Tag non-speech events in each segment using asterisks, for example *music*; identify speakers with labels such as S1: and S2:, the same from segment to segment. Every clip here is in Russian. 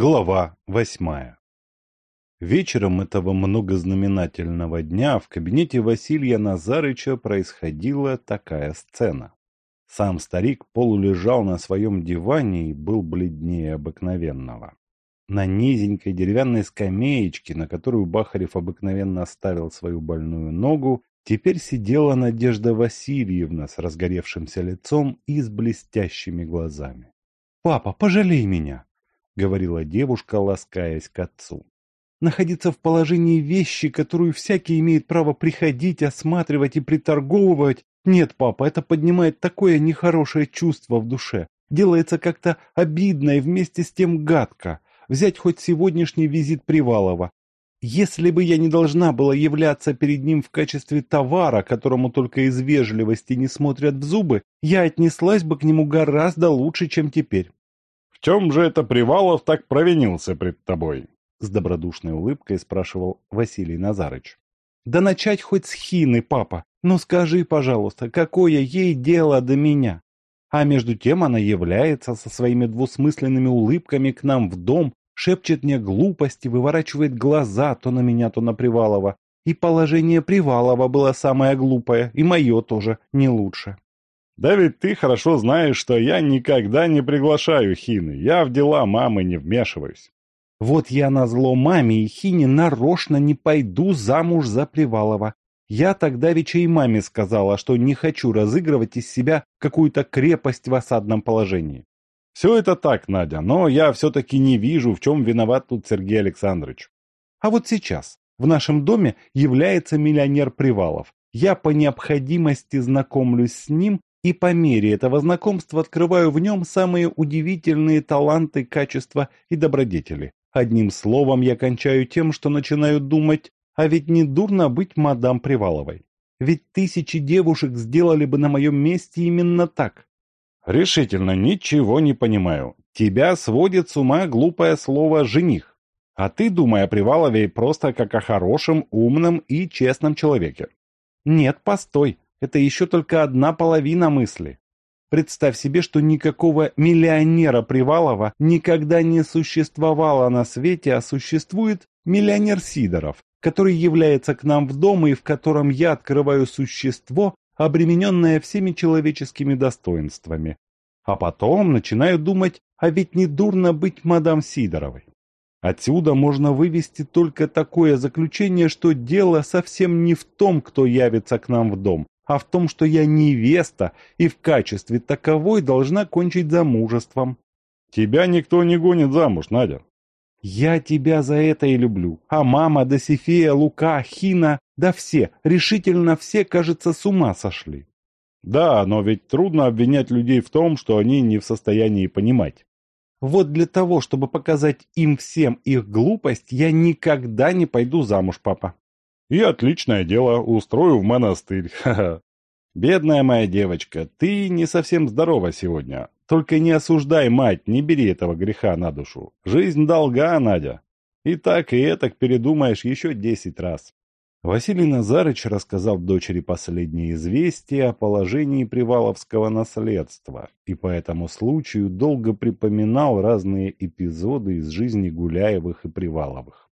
S1: Глава восьмая Вечером этого многознаменательного дня в кабинете Василия Назарыча происходила такая сцена. Сам старик полулежал на своем диване и был бледнее обыкновенного. На низенькой деревянной скамеечке, на которую Бахарев обыкновенно ставил свою больную ногу, теперь сидела Надежда Васильевна с разгоревшимся лицом и с блестящими глазами. «Папа, пожалей меня!» Говорила девушка, ласкаясь к отцу. Находиться в положении вещи, которую всякий имеет право приходить, осматривать и приторговывать. Нет, папа, это поднимает такое нехорошее чувство в душе. Делается как-то обидно и вместе с тем гадко. Взять хоть сегодняшний визит Привалова. Если бы я не должна была являться перед ним в качестве товара, которому только из вежливости не смотрят в зубы, я отнеслась бы к нему гораздо лучше, чем теперь.
S2: «В чем же это Привалов так провинился пред тобой?»
S1: С добродушной улыбкой спрашивал Василий Назарыч. «Да начать хоть с хины, папа. Ну скажи, пожалуйста, какое ей дело до меня? А между тем она является со своими двусмысленными улыбками к нам в дом, шепчет мне глупости, выворачивает глаза то на меня, то на Привалова. И положение Привалова было самое глупое, и мое тоже не лучше.
S2: Да ведь ты хорошо знаешь, что я никогда не приглашаю Хины. Я в дела мамы не вмешиваюсь.
S1: Вот я на зло маме и Хине нарочно не пойду замуж за Привалова. Я тогда вече и маме сказала, что не хочу разыгрывать из себя какую-то крепость в осадном положении.
S2: Все это так, Надя, но я все-таки не вижу, в чем виноват тут Сергей Александрович.
S1: А вот сейчас в нашем доме является миллионер Привалов. Я по необходимости знакомлюсь с ним и по мере этого знакомства открываю в нем самые удивительные таланты, качества и добродетели. Одним словом, я кончаю тем, что начинаю думать, а ведь не дурно быть мадам Приваловой. Ведь тысячи девушек сделали бы на моем месте именно так.
S2: Решительно ничего не понимаю. Тебя сводит с ума глупое слово «жених». А ты думай о Привалове просто как о хорошем, умном и честном человеке.
S1: Нет, постой. Это еще только одна половина мысли. Представь себе, что никакого миллионера Привалова никогда не существовало на свете, а существует миллионер Сидоров, который является к нам в дом и в котором я открываю существо, обремененное всеми человеческими достоинствами. А потом начинаю думать, а ведь не дурно быть мадам Сидоровой. Отсюда можно вывести только такое заключение, что дело совсем не в том, кто явится к нам в дом, а в том, что я невеста и в качестве таковой должна кончить замужеством.
S2: Тебя никто не гонит замуж, Надя.
S1: Я тебя за это и люблю. А мама, Досифея, Лука, Хина, да все, решительно все, кажется, с ума сошли.
S2: Да, но ведь трудно обвинять людей в том, что они не в состоянии понимать.
S1: Вот для того, чтобы показать им всем их глупость, я никогда не пойду замуж, папа.
S2: И отличное дело, устрою в монастырь. *laughs* Бедная моя девочка, ты не совсем здорова сегодня. Только не осуждай мать, не бери этого греха на душу. Жизнь долга, Надя. И так, и этак передумаешь еще десять раз.
S1: Василий Назарыч рассказал дочери последние известия о положении приваловского наследства и по этому случаю долго припоминал разные эпизоды из жизни Гуляевых и Приваловых.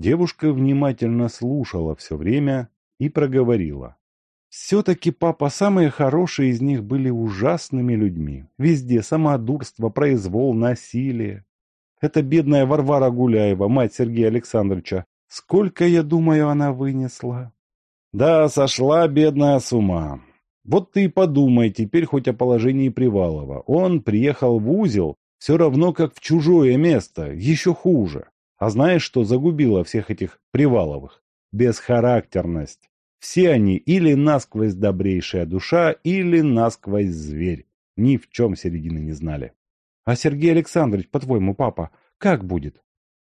S1: Девушка внимательно слушала все время и проговорила. Все-таки, папа, самые хорошие из них были ужасными людьми. Везде самодурство, произвол, насилие. Это бедная Варвара Гуляева, мать Сергея Александровича. Сколько, я думаю, она вынесла?
S2: Да, сошла бедная с ума. Вот ты и подумай теперь хоть о положении Привалова. Он приехал в узел, все равно как в чужое место, еще хуже. А знаешь, что загубило всех этих Приваловых? Бесхарактерность. Все они или насквозь добрейшая душа, или насквозь зверь. Ни в чем середины не знали.
S1: А Сергей Александрович, по-твоему, папа, как будет?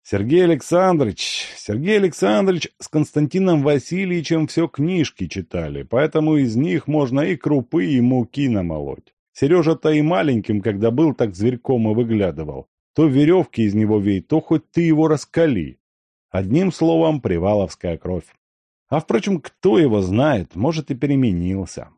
S2: Сергей Александрович, Сергей Александрович с Константином Васильевичем все книжки читали, поэтому из них можно и крупы, и муки намолоть. Сережа-то и маленьким, когда был, так зверьком и выглядывал. То веревки из него вей, то хоть ты его раскали. Одним словом, приваловская кровь. А впрочем, кто его знает, может и переменился.